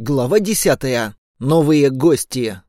Глава десятая. Новые гости.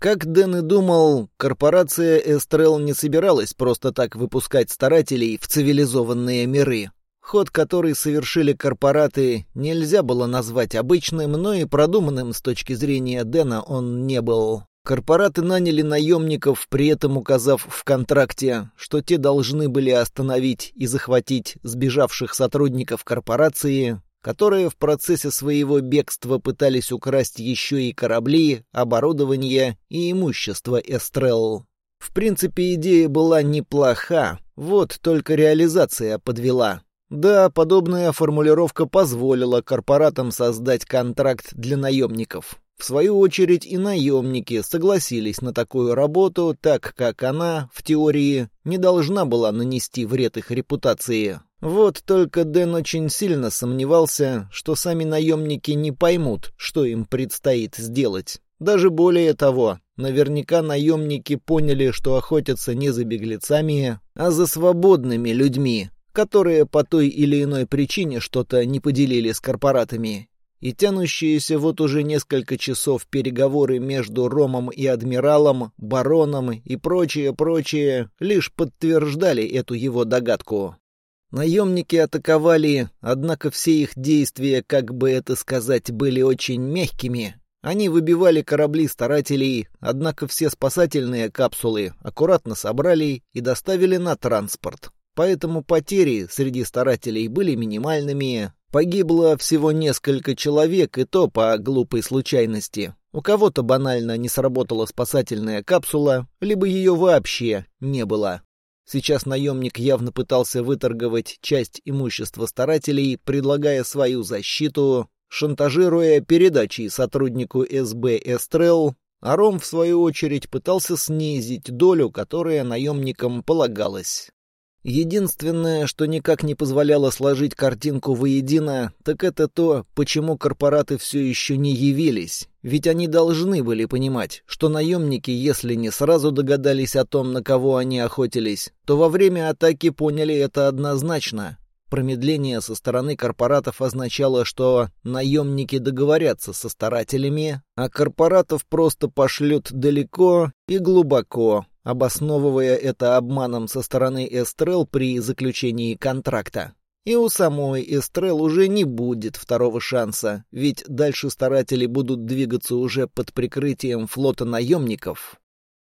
Как Дэн и думал, корпорация Эстрел не собиралась просто так выпускать старателей в цивилизованные миры. Ход, который совершили корпораты, нельзя было назвать обычным, но и продуманным с точки зрения Дэна он не был. Корпораты наняли наемников, при этом указав в контракте, что те должны были остановить и захватить сбежавших сотрудников корпорации, которые в процессе своего бегства пытались украсть еще и корабли, оборудование и имущество Эстрелл. В принципе, идея была неплоха, вот только реализация подвела. Да, подобная формулировка позволила корпоратам создать контракт для наемников. В свою очередь и наемники согласились на такую работу, так как она, в теории, не должна была нанести вред их репутации. Вот только Дэн очень сильно сомневался, что сами наемники не поймут, что им предстоит сделать. Даже более того, наверняка наемники поняли, что охотятся не за беглецами, а за свободными людьми, которые по той или иной причине что-то не поделили с корпоратами. И тянущиеся вот уже несколько часов переговоры между Ромом и Адмиралом, Бароном и прочее-прочее лишь подтверждали эту его догадку. Наемники атаковали, однако все их действия, как бы это сказать, были очень мягкими. Они выбивали корабли старателей, однако все спасательные капсулы аккуратно собрали и доставили на транспорт. Поэтому потери среди старателей были минимальными. Погибло всего несколько человек, и то по глупой случайности. У кого-то банально не сработала спасательная капсула, либо ее вообще не было. Сейчас наемник явно пытался выторговать часть имущества старателей, предлагая свою защиту, шантажируя передачей сотруднику СБ Эстрел, а Ром, в свою очередь, пытался снизить долю, которая наемникам полагалась. Единственное, что никак не позволяло сложить картинку воедино, так это то, почему корпораты все еще не явились. Ведь они должны были понимать, что наемники, если не сразу догадались о том, на кого они охотились, то во время атаки поняли это однозначно. Промедление со стороны корпоратов означало, что наемники договорятся со старателями, а корпоратов просто пошлют далеко и глубоко, обосновывая это обманом со стороны Эстрел при заключении контракта. И у самой Эстрел уже не будет второго шанса, ведь дальше старатели будут двигаться уже под прикрытием флота наемников.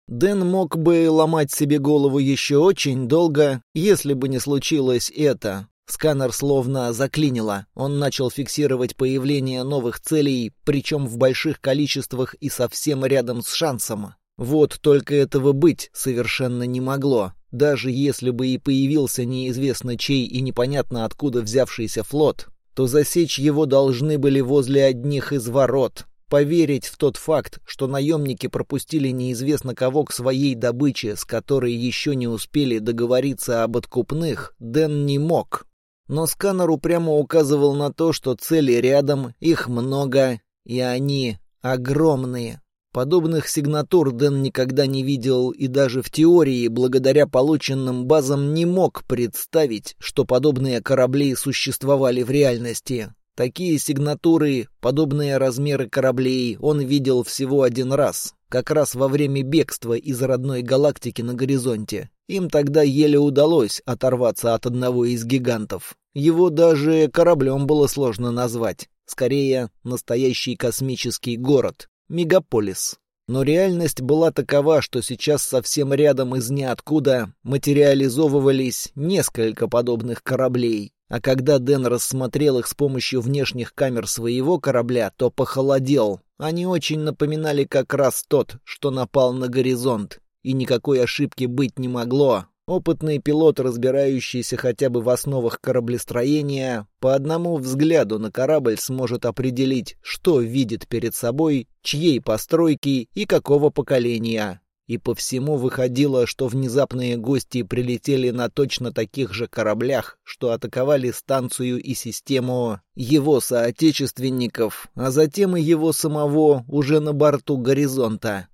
Дэн мог бы ломать себе голову еще очень долго, если бы не случилось это. Сканер словно заклинило. Он начал фиксировать появление новых целей, причем в больших количествах и совсем рядом с шансом. Вот только этого быть совершенно не могло. Даже если бы и появился неизвестно чей и непонятно откуда взявшийся флот, то засечь его должны были возле одних из ворот. Поверить в тот факт, что наемники пропустили неизвестно кого к своей добыче, с которой еще не успели договориться об откупных, Дэн не мог. Но сканер упрямо указывал на то, что цели рядом, их много, и они огромные. Подобных сигнатур Дэн никогда не видел и даже в теории, благодаря полученным базам, не мог представить, что подобные корабли существовали в реальности. Такие сигнатуры, подобные размеры кораблей он видел всего один раз, как раз во время бегства из родной галактики на горизонте. Им тогда еле удалось оторваться от одного из гигантов. Его даже кораблем было сложно назвать. Скорее, настоящий космический город. Мегаполис. Но реальность была такова, что сейчас совсем рядом из ниоткуда материализовывались несколько подобных кораблей. А когда Дэн рассмотрел их с помощью внешних камер своего корабля, то похолодел. Они очень напоминали как раз тот, что напал на горизонт. И никакой ошибки быть не могло. Опытный пилот, разбирающийся хотя бы в основах кораблестроения, по одному взгляду на корабль сможет определить, что видит перед собой, чьей постройки и какого поколения. И по всему выходило, что внезапные гости прилетели на точно таких же кораблях, что атаковали станцию и систему его соотечественников, а затем и его самого уже на борту горизонта.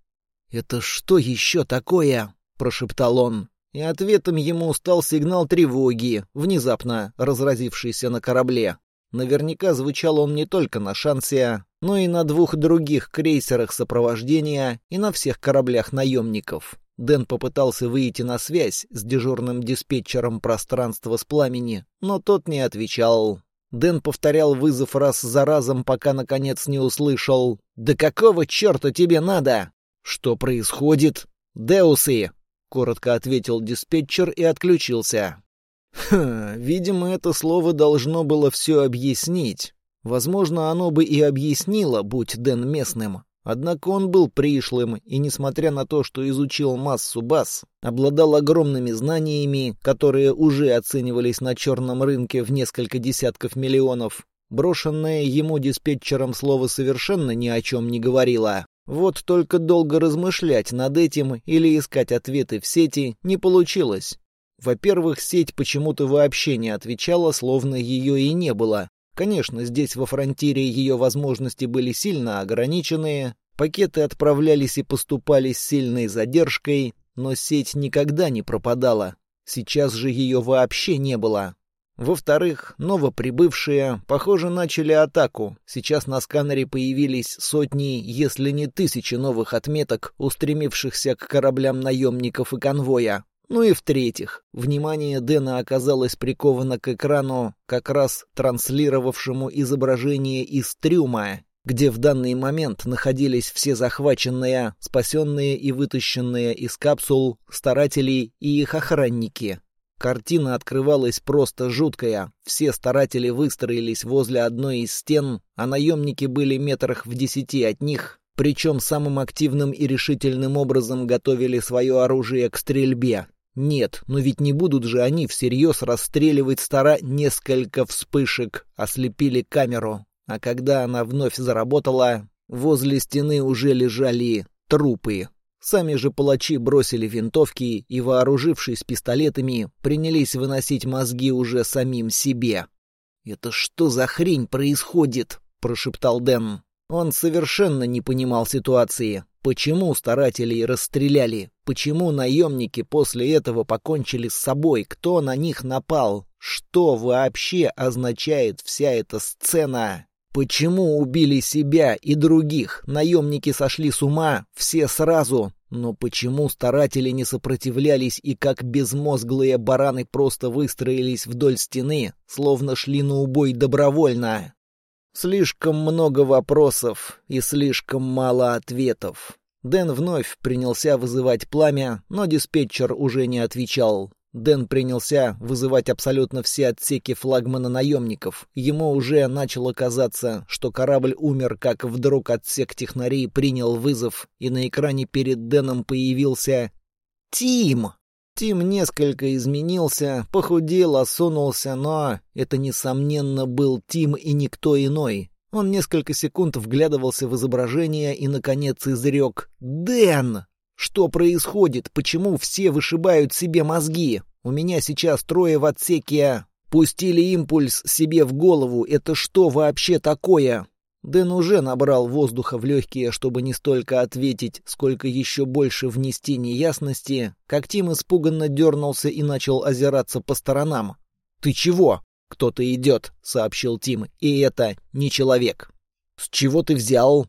«Это что еще такое?» — прошептал он и ответом ему стал сигнал тревоги, внезапно разразившийся на корабле. Наверняка звучал он не только на шансе, но и на двух других крейсерах сопровождения и на всех кораблях наемников. Дэн попытался выйти на связь с дежурным диспетчером пространства с пламени, но тот не отвечал. Дэн повторял вызов раз за разом, пока наконец не услышал «Да какого черта тебе надо?» «Что происходит?» «Деусы!» — коротко ответил диспетчер и отключился. Ха, видимо, это слово должно было все объяснить. Возможно, оно бы и объяснило, будь Дэн местным. Однако он был пришлым, и, несмотря на то, что изучил массу баз, обладал огромными знаниями, которые уже оценивались на черном рынке в несколько десятков миллионов. Брошенное ему диспетчером слово совершенно ни о чем не говорило. Вот только долго размышлять над этим или искать ответы в сети не получилось. Во-первых, сеть почему-то вообще не отвечала, словно ее и не было. Конечно, здесь во фронтире ее возможности были сильно ограниченные, пакеты отправлялись и поступали с сильной задержкой, но сеть никогда не пропадала. Сейчас же ее вообще не было. Во-вторых, новоприбывшие, похоже, начали атаку. Сейчас на сканере появились сотни, если не тысячи новых отметок, устремившихся к кораблям наемников и конвоя. Ну и в-третьих, внимание Дэна оказалось приковано к экрану, как раз транслировавшему изображение из трюма, где в данный момент находились все захваченные, спасенные и вытащенные из капсул старатели и их охранники. Картина открывалась просто жуткая. Все старатели выстроились возле одной из стен, а наемники были метрах в десяти от них, причем самым активным и решительным образом готовили свое оружие к стрельбе. Нет, но ведь не будут же они всерьез расстреливать стара несколько вспышек, ослепили камеру. А когда она вновь заработала, возле стены уже лежали трупы. Сами же палачи бросили винтовки и, вооружившись пистолетами, принялись выносить мозги уже самим себе. «Это что за хрень происходит?» — прошептал Дэн. Он совершенно не понимал ситуации. Почему старателей расстреляли? Почему наемники после этого покончили с собой? Кто на них напал? Что вообще означает вся эта сцена? Почему убили себя и других? Наемники сошли с ума, все сразу. Но почему старатели не сопротивлялись и как безмозглые бараны просто выстроились вдоль стены, словно шли на убой добровольно? Слишком много вопросов и слишком мало ответов. Дэн вновь принялся вызывать пламя, но диспетчер уже не отвечал. Дэн принялся вызывать абсолютно все отсеки флагмана наемников. Ему уже начало казаться, что корабль умер, как вдруг отсек технарей принял вызов, и на экране перед Дэном появился «Тим!». Тим несколько изменился, похудел, осунулся, но это, несомненно, был Тим и никто иной. Он несколько секунд вглядывался в изображение и, наконец, изрек «Дэн!». «Что происходит? Почему все вышибают себе мозги? У меня сейчас трое в отсеке. Пустили импульс себе в голову. Это что вообще такое?» Дэн уже набрал воздуха в легкие, чтобы не столько ответить, сколько еще больше внести неясности, как Тим испуганно дернулся и начал озираться по сторонам. «Ты чего?» «Кто-то идет», — сообщил Тим, — «и это не человек». «С чего ты взял?»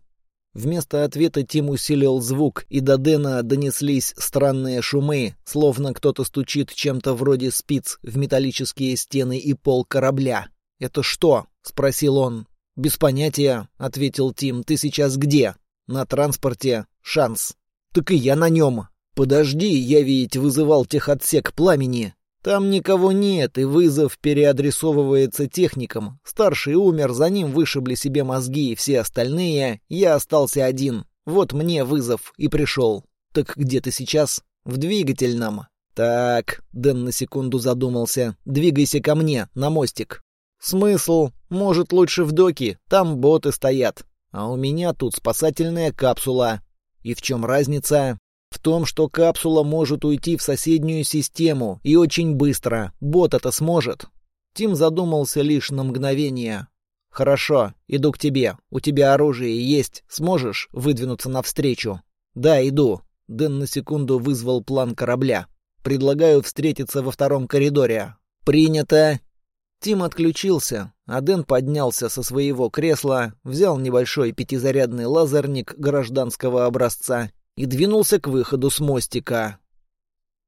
Вместо ответа Тим усилил звук, и до Дэна донеслись странные шумы, словно кто-то стучит чем-то вроде спиц в металлические стены и пол корабля. «Это что?» — спросил он. «Без понятия», — ответил Тим. «Ты сейчас где?» «На транспорте. Шанс». «Так и я на нем». «Подожди, я ведь вызывал техотсек пламени». «Там никого нет, и вызов переадресовывается техникам. Старший умер, за ним вышибли себе мозги и все остальные. Я остался один. Вот мне вызов и пришел. Так где ты сейчас?» «В двигательном». «Так», — Дэн на секунду задумался. «Двигайся ко мне, на мостик». «Смысл? Может, лучше в доке, там боты стоят. А у меня тут спасательная капсула. И в чем разница? В том, что капсула может уйти в соседнюю систему, и очень быстро. Бот это сможет». Тим задумался лишь на мгновение. «Хорошо, иду к тебе. У тебя оружие есть. Сможешь выдвинуться навстречу?» «Да, иду». Дэн на секунду вызвал план корабля. «Предлагаю встретиться во втором коридоре». «Принято!» Тим отключился, а Дэн поднялся со своего кресла, взял небольшой пятизарядный лазерник гражданского образца и двинулся к выходу с мостика.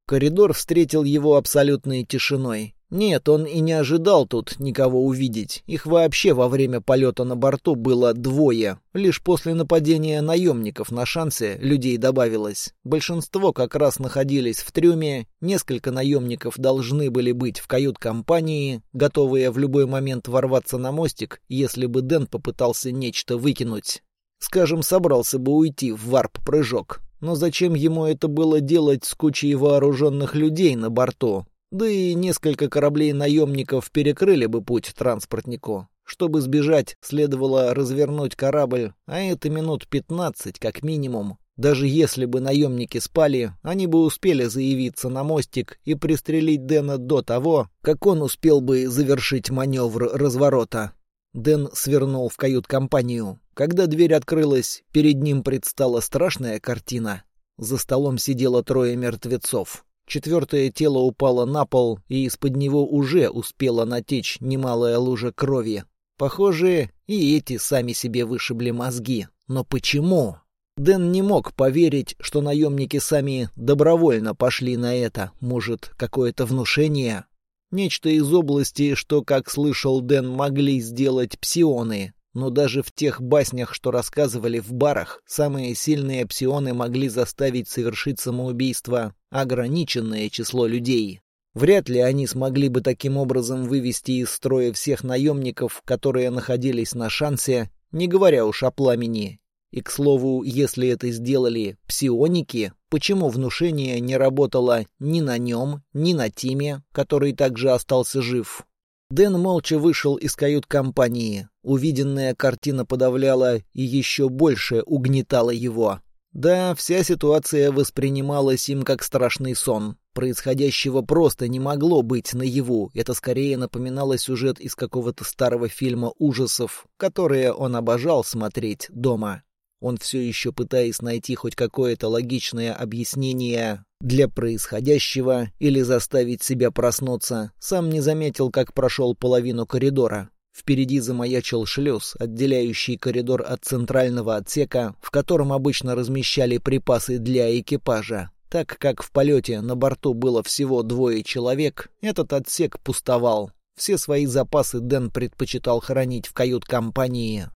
Коридор встретил его абсолютной тишиной. Нет, он и не ожидал тут никого увидеть. Их вообще во время полета на борту было двое. Лишь после нападения наемников на шансе людей добавилось. Большинство как раз находились в трюме, несколько наемников должны были быть в кают-компании, готовые в любой момент ворваться на мостик, если бы Дэн попытался нечто выкинуть. Скажем, собрался бы уйти в варп-прыжок. Но зачем ему это было делать с кучей вооруженных людей на борту? Да и несколько кораблей наемников перекрыли бы путь транспортнику. Чтобы сбежать, следовало развернуть корабль, а это минут пятнадцать как минимум. Даже если бы наемники спали, они бы успели заявиться на мостик и пристрелить Дэна до того, как он успел бы завершить маневр разворота. Дэн свернул в кают-компанию. Когда дверь открылась, перед ним предстала страшная картина. За столом сидело трое мертвецов. Четвертое тело упало на пол, и из-под него уже успела натечь немалая лужа крови. Похоже, и эти сами себе вышибли мозги. Но почему? Дэн не мог поверить, что наемники сами добровольно пошли на это. Может, какое-то внушение? Нечто из области, что, как слышал Дэн, могли сделать псионы. Но даже в тех баснях, что рассказывали в барах, самые сильные псионы могли заставить совершить самоубийство ограниченное число людей. Вряд ли они смогли бы таким образом вывести из строя всех наемников, которые находились на шансе, не говоря уж о пламени. И, к слову, если это сделали псионики, почему внушение не работало ни на нем, ни на Тиме, который также остался жив? Дэн молча вышел из кают-компании. Увиденная картина подавляла и еще больше угнетала его. Да, вся ситуация воспринималась им как страшный сон. Происходящего просто не могло быть наяву. Это скорее напоминало сюжет из какого-то старого фильма ужасов, которые он обожал смотреть дома. Он все еще пытаясь найти хоть какое-то логичное объяснение для происходящего или заставить себя проснуться, сам не заметил, как прошел половину коридора. Впереди замаячил шлюз, отделяющий коридор от центрального отсека, в котором обычно размещали припасы для экипажа. Так как в полете на борту было всего двое человек, этот отсек пустовал. Все свои запасы Дэн предпочитал хранить в кают-компании.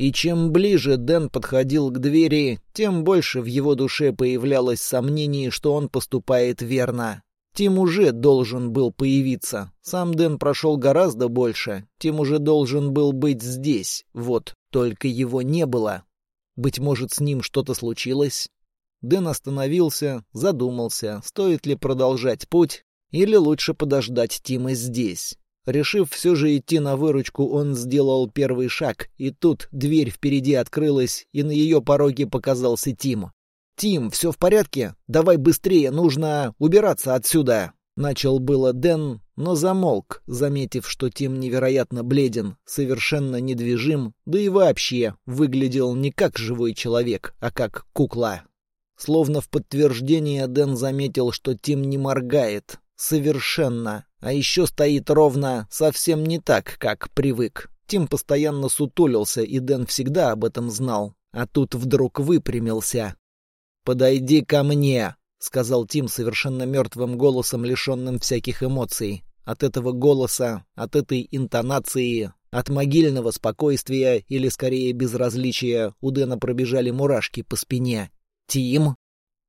И чем ближе Дэн подходил к двери, тем больше в его душе появлялось сомнений, что он поступает верно. Тим уже должен был появиться. Сам Дэн прошел гораздо больше. Тим уже должен был быть здесь. Вот, только его не было. Быть может, с ним что-то случилось? Дэн остановился, задумался, стоит ли продолжать путь, или лучше подождать Тима здесь. Решив все же идти на выручку, он сделал первый шаг, и тут дверь впереди открылась, и на ее пороге показался Тим. «Тим, все в порядке? Давай быстрее, нужно убираться отсюда!» Начал было Дэн, но замолк, заметив, что Тим невероятно бледен, совершенно недвижим, да и вообще выглядел не как живой человек, а как кукла. Словно в подтверждение Дэн заметил, что Тим не моргает. Совершенно. А еще стоит ровно совсем не так, как привык. Тим постоянно сутулился, и Дэн всегда об этом знал. А тут вдруг выпрямился. «Подойди ко мне», — сказал Тим совершенно мертвым голосом, лишенным всяких эмоций. От этого голоса, от этой интонации, от могильного спокойствия или, скорее, безразличия у Дэна пробежали мурашки по спине. «Тим,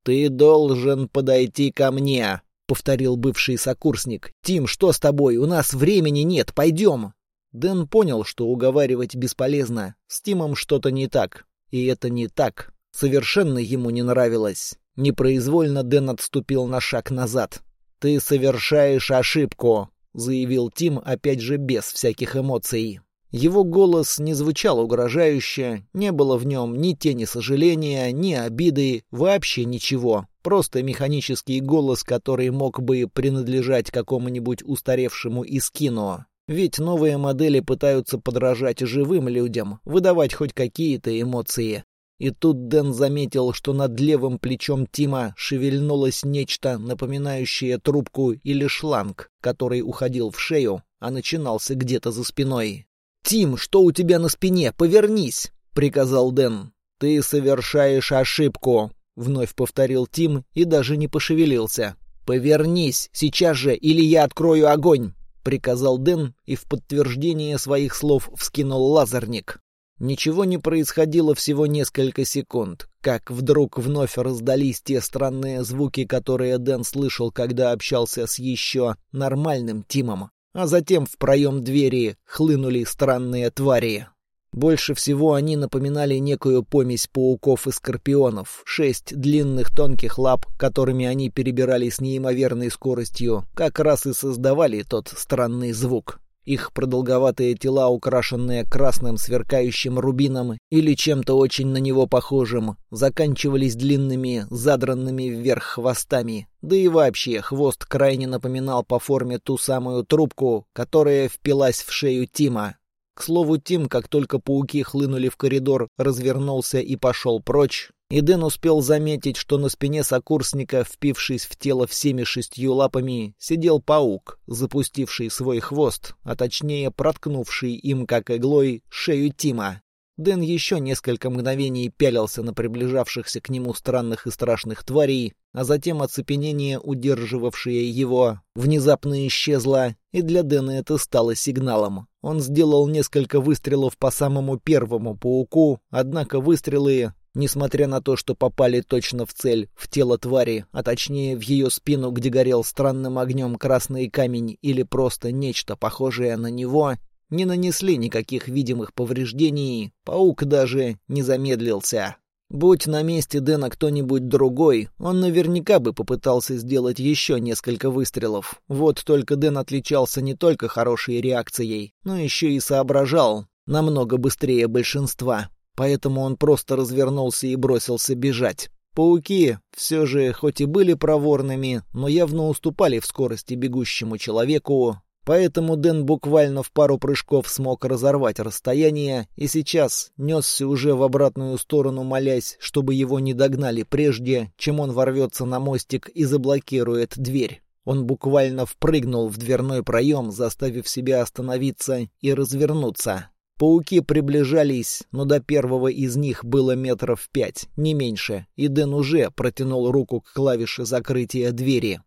ты должен подойти ко мне», — повторил бывший сокурсник. «Тим, что с тобой? У нас времени нет, пойдем». Дэн понял, что уговаривать бесполезно. С Тимом что-то не так. И это не так Совершенно ему не нравилось. Непроизвольно Дэн отступил на шаг назад. «Ты совершаешь ошибку», — заявил Тим, опять же без всяких эмоций. Его голос не звучал угрожающе, не было в нем ни тени сожаления, ни обиды, вообще ничего. Просто механический голос, который мог бы принадлежать какому-нибудь устаревшему из кино. Ведь новые модели пытаются подражать живым людям, выдавать хоть какие-то эмоции. И тут Дэн заметил, что над левым плечом Тима шевельнулось нечто, напоминающее трубку или шланг, который уходил в шею, а начинался где-то за спиной. «Тим, что у тебя на спине? Повернись!» — приказал Дэн. «Ты совершаешь ошибку», — вновь повторил Тим и даже не пошевелился. «Повернись, сейчас же, или я открою огонь!» — приказал Дэн и в подтверждение своих слов вскинул лазерник. Ничего не происходило всего несколько секунд, как вдруг вновь раздались те странные звуки, которые Дэн слышал, когда общался с еще нормальным Тимом. А затем в проем двери хлынули странные твари. Больше всего они напоминали некую помесь пауков и скорпионов. Шесть длинных тонких лап, которыми они перебирали с неимоверной скоростью, как раз и создавали тот странный звук. Их продолговатые тела, украшенные красным сверкающим рубином или чем-то очень на него похожим, заканчивались длинными, задранными вверх хвостами. Да и вообще, хвост крайне напоминал по форме ту самую трубку, которая впилась в шею Тима. К слову, Тим, как только пауки хлынули в коридор, развернулся и пошел прочь, и Дэн успел заметить, что на спине сокурсника, впившись в тело всеми шестью лапами, сидел паук, запустивший свой хвост, а точнее проткнувший им, как иглой, шею Тима. Дэн еще несколько мгновений пялился на приближавшихся к нему странных и страшных тварей, а затем оцепенение, удерживавшее его, внезапно исчезло, и для Дэна это стало сигналом. Он сделал несколько выстрелов по самому первому пауку, однако выстрелы Несмотря на то, что попали точно в цель, в тело твари, а точнее в ее спину, где горел странным огнем красный камень или просто нечто похожее на него, не нанесли никаких видимых повреждений, паук даже не замедлился. Будь на месте Дэна кто-нибудь другой, он наверняка бы попытался сделать еще несколько выстрелов. Вот только Дэн отличался не только хорошей реакцией, но еще и соображал намного быстрее большинства поэтому он просто развернулся и бросился бежать. Пауки все же хоть и были проворными, но явно уступали в скорости бегущему человеку, поэтому Дэн буквально в пару прыжков смог разорвать расстояние и сейчас несся уже в обратную сторону, молясь, чтобы его не догнали прежде, чем он ворвется на мостик и заблокирует дверь. Он буквально впрыгнул в дверной проем, заставив себя остановиться и развернуться. Пауки приближались, но до первого из них было метров пять, не меньше, и Дэн уже протянул руку к клавише закрытия двери.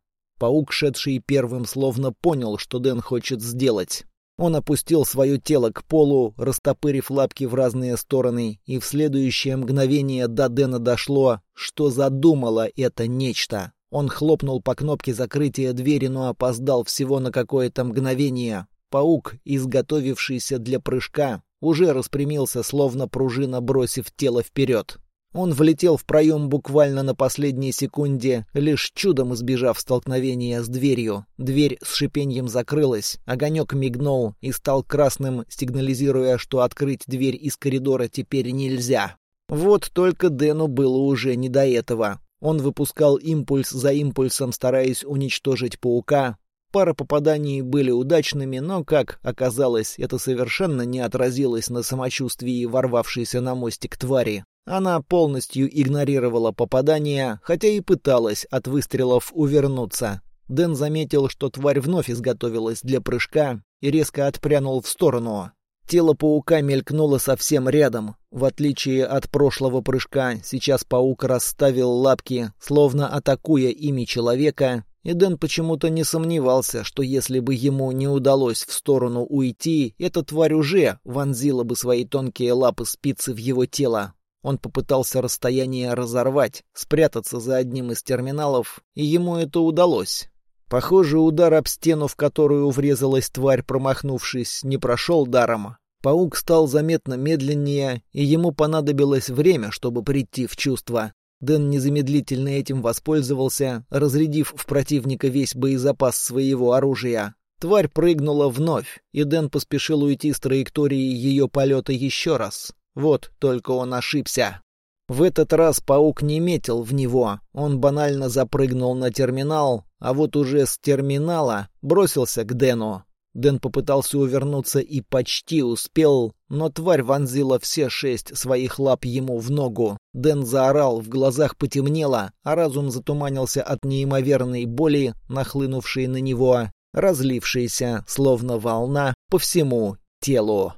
Паук, шедший первым, словно понял, что Дэн хочет сделать. Он опустил свое тело к полу, растопырив лапки в разные стороны, и в следующее мгновение до Дэна дошло, что задумало это нечто. Он хлопнул по кнопке закрытия двери, но опоздал всего на какое-то мгновение. Паук, изготовившийся для прыжка, уже распрямился, словно пружина, бросив тело вперед. Он влетел в проем буквально на последней секунде, лишь чудом избежав столкновения с дверью. Дверь с шипением закрылась, огонек мигнул и стал красным, сигнализируя, что открыть дверь из коридора теперь нельзя. Вот только Дэну было уже не до этого. Он выпускал импульс за импульсом, стараясь уничтожить паука, Пара попаданий были удачными, но, как оказалось, это совершенно не отразилось на самочувствии ворвавшейся на мостик твари. Она полностью игнорировала попадания, хотя и пыталась от выстрелов увернуться. Дэн заметил, что тварь вновь изготовилась для прыжка и резко отпрянул в сторону. Тело паука мелькнуло совсем рядом. В отличие от прошлого прыжка, сейчас паук расставил лапки, словно атакуя ими человека, и Дэн почему-то не сомневался, что если бы ему не удалось в сторону уйти, эта тварь уже вонзила бы свои тонкие лапы спицы в его тело. Он попытался расстояние разорвать, спрятаться за одним из терминалов, и ему это удалось. Похоже, удар об стену, в которую врезалась тварь, промахнувшись, не прошел даром. Паук стал заметно медленнее, и ему понадобилось время, чтобы прийти в чувство. Дэн незамедлительно этим воспользовался, разрядив в противника весь боезапас своего оружия. Тварь прыгнула вновь, и Дэн поспешил уйти с траектории ее полета еще раз. Вот только он ошибся. В этот раз паук не метил в него, он банально запрыгнул на терминал, а вот уже с терминала бросился к Дэну. Дэн попытался увернуться и почти успел, но тварь вонзила все шесть своих лап ему в ногу. Дэн заорал, в глазах потемнело, а разум затуманился от неимоверной боли, нахлынувшей на него, разлившейся, словно волна, по всему телу.